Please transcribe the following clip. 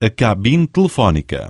a cabine telefónica.